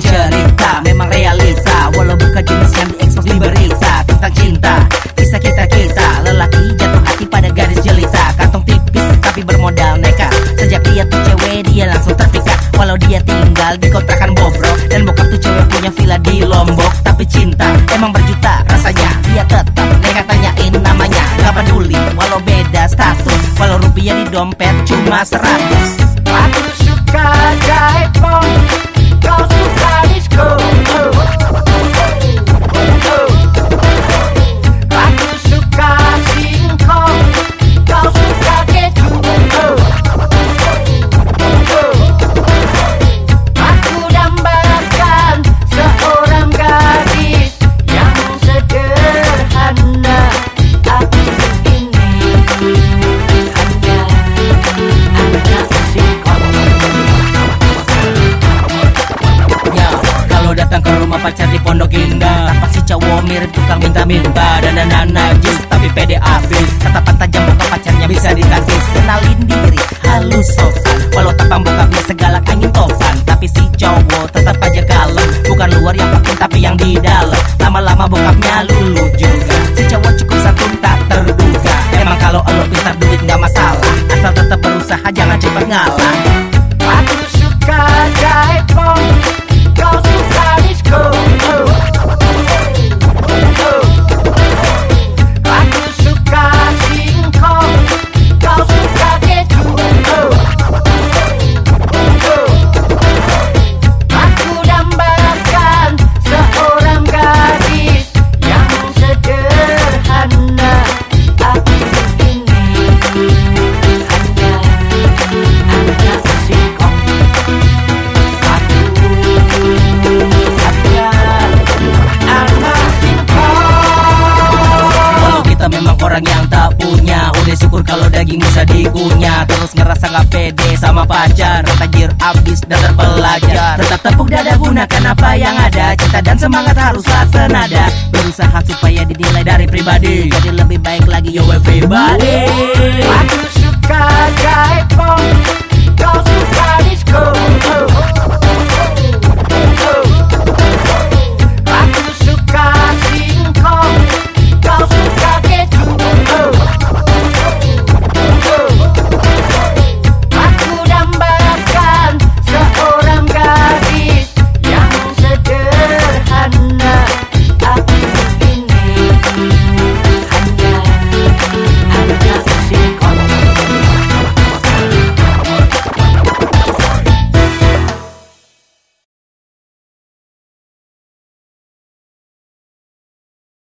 Cerita memang realita Walau bukan jenis yang diekspos di berita Tentang cinta, kisah kita-kita Lelaki jatuh hati pada garis jelita. Kantong tipis tapi bermodal nekat. Sejak dia tuh cewek dia langsung terpikat Walau dia tinggal di kontrakan bobrok Dan bokap tuh cewek punya villa di Lombok. Tapi cinta emang berjuta rasanya. Dia tetap nekat tanyain namanya. Gak peduli walau beda status. Walau rupiah di dompet cuma seratus pacar di Pondok Indah. Tanpa si cowok mirip tukang minta-minta Dan dan najis tapi pede abis Tatapan tajam buka pacarnya bisa ditakis Kenalin diri, halus sopan. Walau tapang bokapnya segalak angin topan. Tapi si cowok tetap aja kalem Bukan luar yang penting tapi yang di dalam. Lama-lama bokapnya lulu juga orang yang tak punya. Udah syukur kalau daging bisa dikunyah. Terus ngerasa gak pede sama pacar. Tajir abis dan terpelajar. Tetap tepuk dada gunakan apa yang ada. Cinta dan semangat haruslah senada Berusaha supaya dinilai dari pribadi. Jadi lebih baik lagi yo everybody. Aku suka jaipong